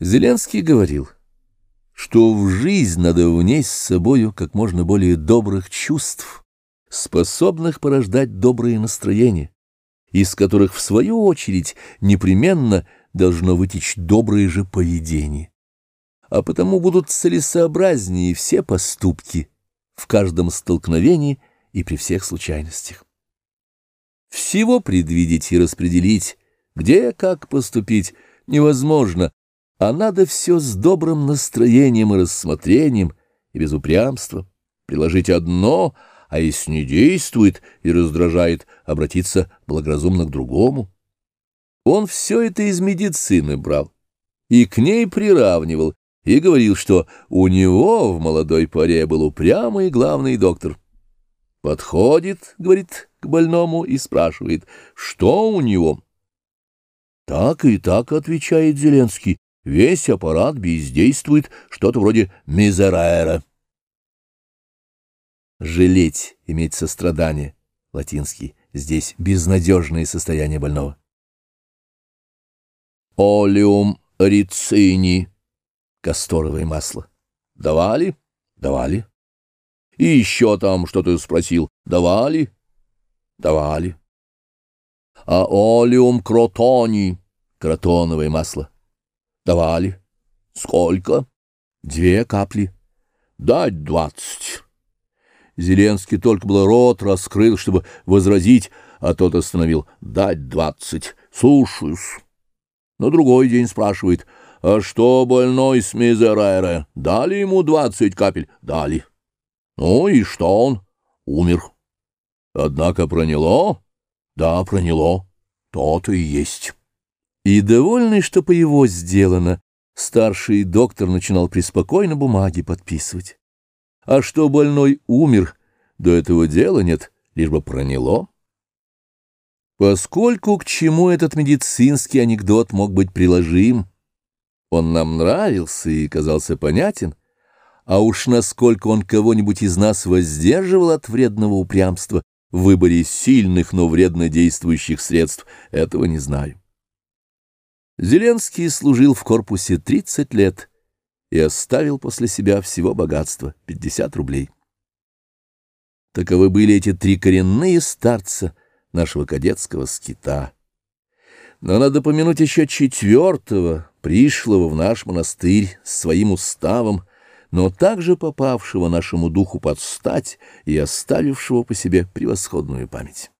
Зеленский говорил, что в жизнь надо внесть с собою как можно более добрых чувств, способных порождать добрые настроения, из которых, в свою очередь, непременно должно вытечь доброе же поведение. А потому будут целесообразнее все поступки в каждом столкновении и при всех случайностях. Всего предвидеть и распределить, где как поступить, невозможно, а надо все с добрым настроением и рассмотрением, и без упрямства, приложить одно, а если не действует и раздражает, обратиться благоразумно к другому. Он все это из медицины брал и к ней приравнивал, и говорил, что у него в молодой поре был упрямый главный доктор. Подходит, говорит, к больному и спрашивает, что у него. Так и так, отвечает Зеленский, Весь аппарат бездействует, что-то вроде мизераэра. Жалеть, иметь сострадание, латинский, здесь безнадежное состояние больного. Олеум рицини, касторовое масло. Давали? Давали. И еще там что-то спросил. Давали? Давали. А олеум кротони, кротоновое масло. Давали. Сколько? Две капли. Дать двадцать. Зеленский только был рот раскрыл, чтобы возразить, а тот остановил. Дать двадцать. Слушаюсь. На другой день спрашивает, а что больной с Мизерайра? Дали ему двадцать капель? Дали. Ну и что он? Умер. Однако проняло? Да, проняло. То-то и есть. И, довольный, что по его сделано, старший доктор начинал преспокойно бумаги подписывать. А что больной умер, до этого дела нет, лишь бы проняло. Поскольку к чему этот медицинский анекдот мог быть приложим, он нам нравился и казался понятен, а уж насколько он кого-нибудь из нас воздерживал от вредного упрямства в выборе сильных, но вредно действующих средств, этого не знаю. Зеленский служил в корпусе 30 лет и оставил после себя всего богатства — 50 рублей. Таковы были эти три коренные старца нашего кадетского скита. Но надо помянуть еще четвертого, пришлого в наш монастырь с своим уставом, но также попавшего нашему духу под стать и оставившего по себе превосходную память.